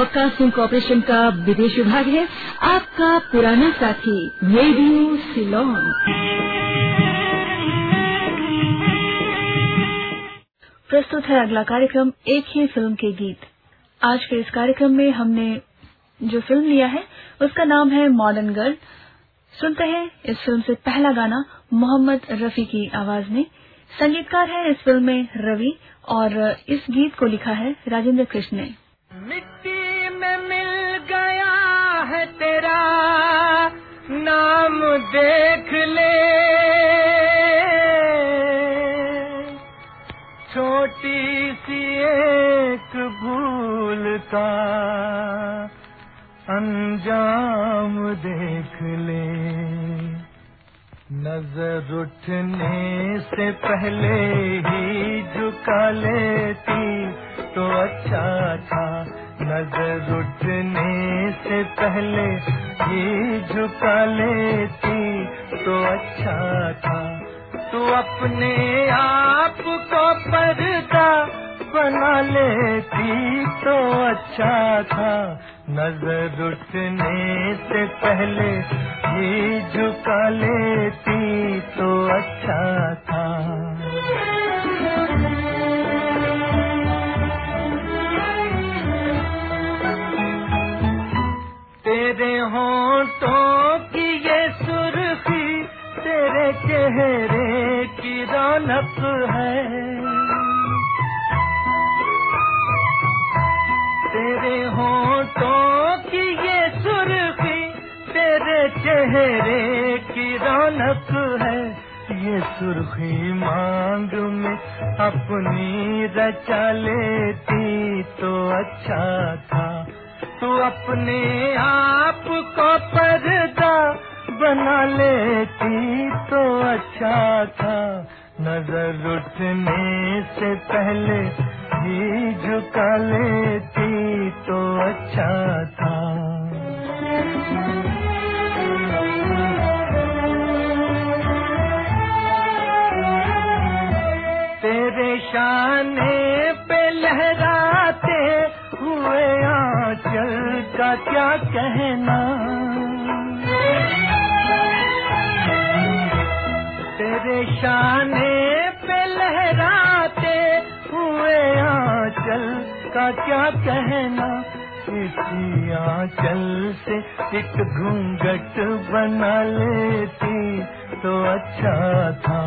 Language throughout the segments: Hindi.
ब्रॉडकास्टिंग कॉरपोरेशन का विदेश विभाग है। आपका पुराना साथी रेडियो सिलोन प्रस्तुत है अगला कार्यक्रम, एक ही फ़िल्म के गीत। आज के इस कार्यक्रम में हमने जो फ़िल्म लिया है, उसका नाम है मॉडर्न गर्ल। सुनते हैं इस फ़िल्म से पहला गाना, मोहम्मद रफी की आवाज़ में। संगीतकार है इस फ़िल्म में रवि, और इस गीत को लिखा है राजेंद्र कृष्ण ने। मिट्टी देख ले। छोटी सी एक भूल का अंजाम देख ले। नज़र उठने से पहले ही झुका लेती तो अच्छा था। नज़र उठने से पहले ही झुका लेती तो अच्छा था। तू अपने आप को पर्दा बना लेती तो अच्छा था। नज़र उठने से पहले ही झुका लेती तो अच्छा था। है तेरे होठों की ये सुर्खी, तेरे चेहरे की रौनक है। ये सुर्खी मांग में अपनी रचा लेती तो अच्छा था। तू अपने आप को पर्दा बना लेती तो अच्छा था। नज़र उठने से पहले ही झुका लेती तो अच्छा था। तेरे शाने पे लहराते हुए आंचल का क्या कहना? तेरे शाने आंचल का क्या कहना? इसी आंचल से एक घूंघट बना लेती तो अच्छा था।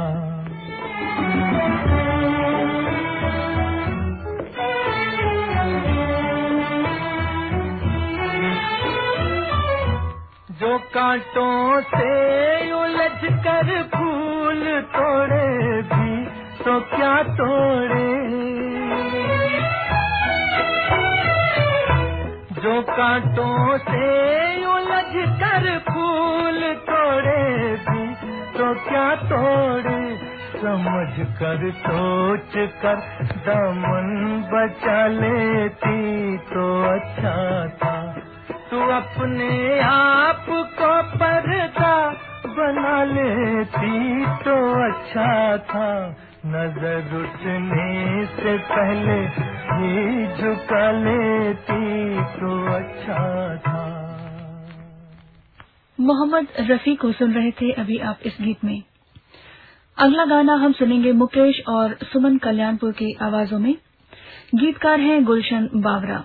जो कांटों से उलझ कर फूल तोड़े भी तो क्या तोड़े? जो कांटों से उलझ कर फूल तोड़े भी तो क्या तोड़े? समझ कर, सोच कर दमन बचा लेती तो अच्छा था। तू अपने आप को पर्दा बना लेती तो अच्छा था। नज़र उठने से पहले ही झुका लेती तो अच्छा था। मोहम्मद रफी को सुन रहे थे अभी आप इस गीत में। अगला गाना हम सुनेंगे मुकेश और सुमन कल्याणपुर की आवाजों में। गीतकार हैं गुलशन बावरा।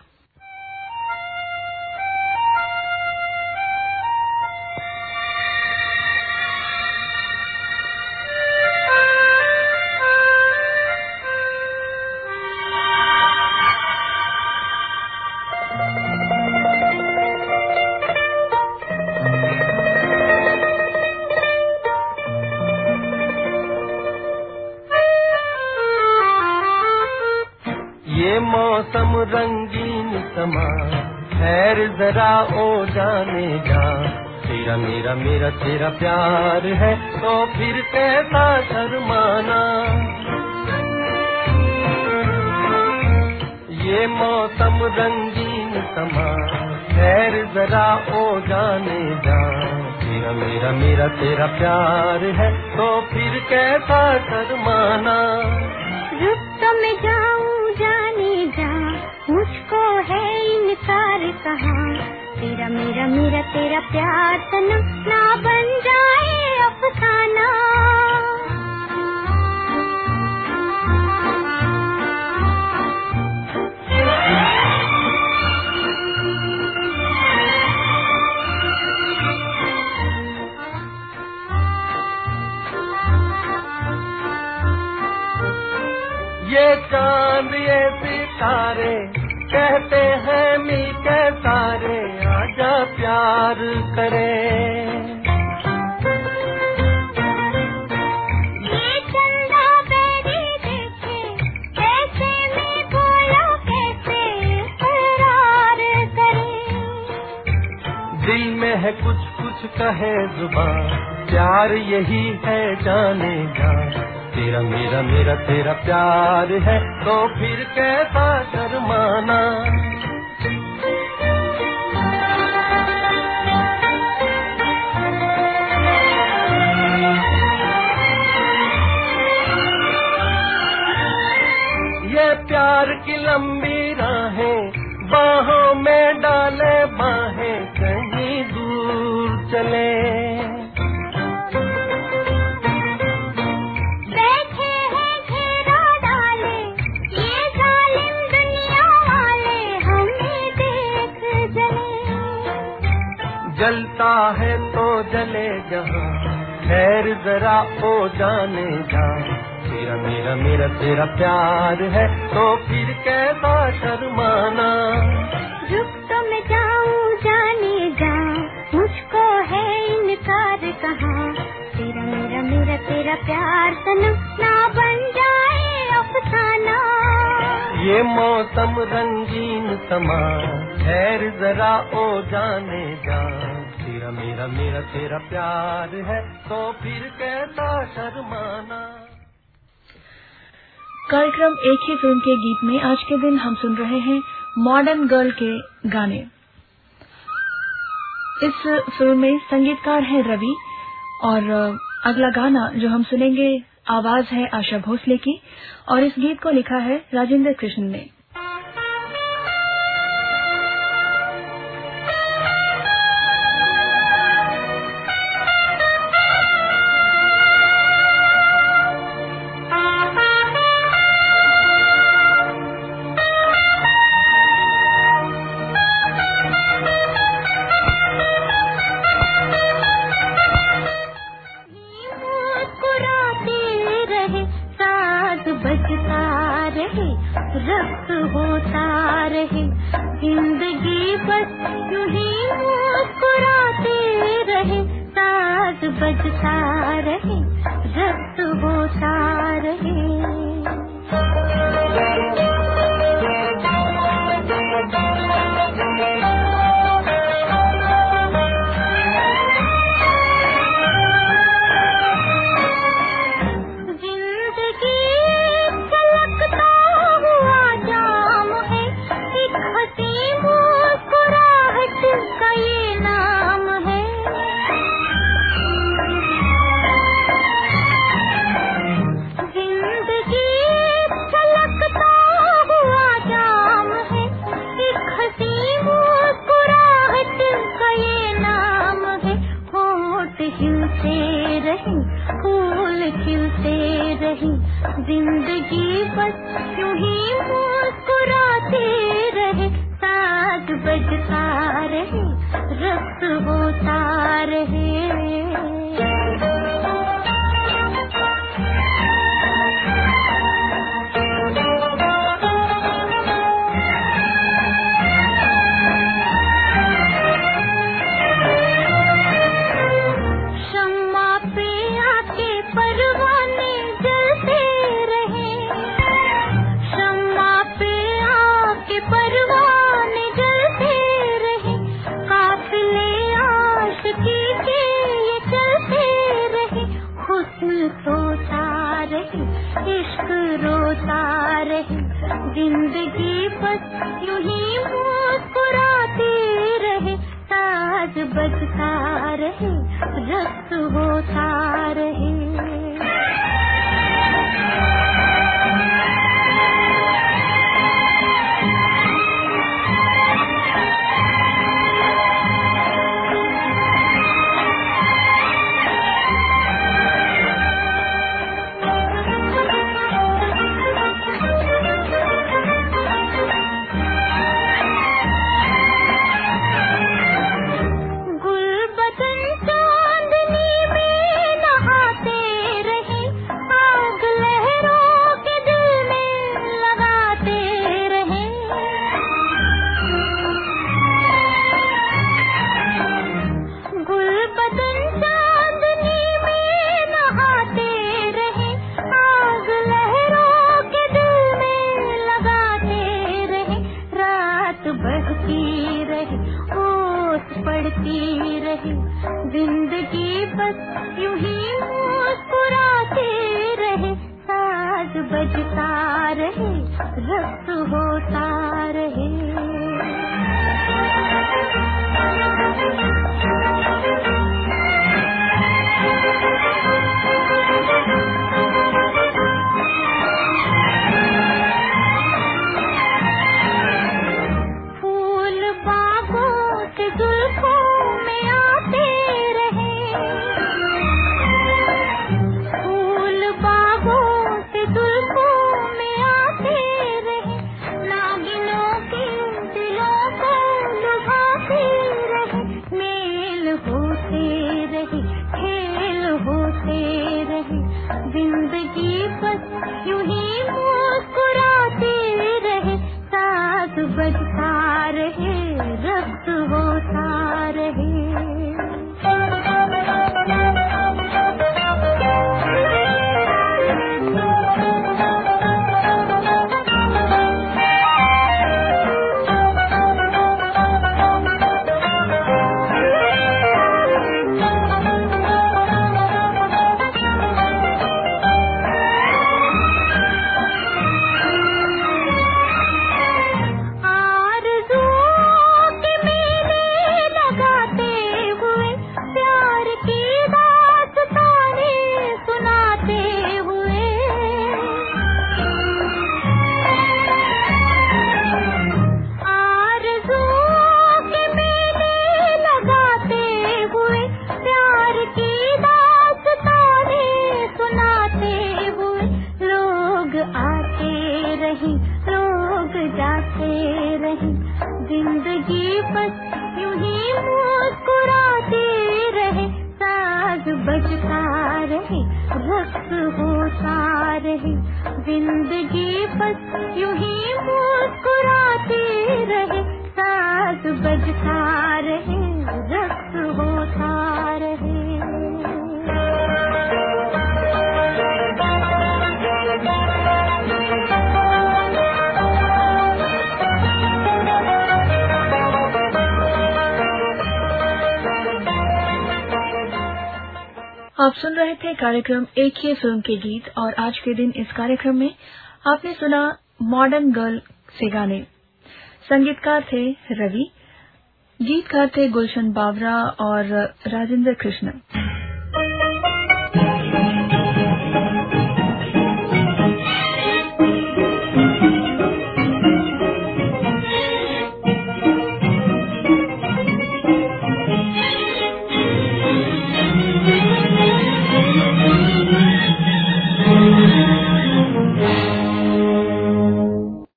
ओ जाने जा। तेरा मेरा मेरा तेरा प्यार है तो फिर कैसा शर्माना? ये मौसम रंगीन समा, खैर जरा ओ जाने जा। तेरा मेरा मेरा तेरा प्यार है तो फिर कैसा शर्माना? रुक तो जाऊँ जाने जा, मुझको है इनकार कहा? तेरा मेरा मेरा तेरा प्यार सनम ना बन जाए अफसाना। ये चाँद, ये सितारे कहते हैं मी के सारे। आजा प्यार करे। ये चंदा बेरी देखे कैसे मैं बोलो कैसे इकरार करे? दिल में है कुछ कुछ कहे ज़ुबान प्यार यही है जाने जा। तेरा मेरा मेरा तेरा प्यार है तो फिर कैसा शर्माना? प्यार की लंबी राहें बाहों में डाले बाहें कहीं दूर चले। बैठे हैं घेरा डाले ये जालिम दुनिया वाले हमें देख जले। जलता है तो जले जहाँ खैर जरा ओ जाने जा। मेरा मेरा तेरा प्यार है तो फिर कैसा शर्माना? रुक तो मैं जाऊँ जाने जा मुझको है इनकार कहा? तेरा मेरा मेरा तेरा प्यार सनम ना बन जाए अफसाना। ये मौसम रंगीन समा खैर जरा ओ जाने जा। तेरा मेरा मेरा तेरा प्यार है तो फिर कैसा शर्माना? कार्यक्रम एक ही फ़िल्म के गीत में आज के दिन हम सुन रहे हैं मॉडर्न गर्ल के गाने। इस फ़िल्म में संगीतकार हैं रवि और अगला गाना जो हम सुनेंगे, आवाज़ है आशा भोसले की और इस गीत को लिखा है राजेंद्र कृष्ण ने। रहे होता रहे ज़िंदगी बस यू ही मुस्कुराती रहे साज बजता रहे रक्त होता बस यू ही मुस्कुराते रहे साज बजता रहे रस होता रहे। बजता रहे। நின்று आप सुन रहे थे कार्यक्रम एक ही फ़िल्म के गीत और आज के दिन इस कार्यक्रम में आपने सुना मॉडर्न गर्ल से गाने। संगीतकार थे रवि, गीतकार थे गुलशन बावरा और राजेंद्र कृष्ण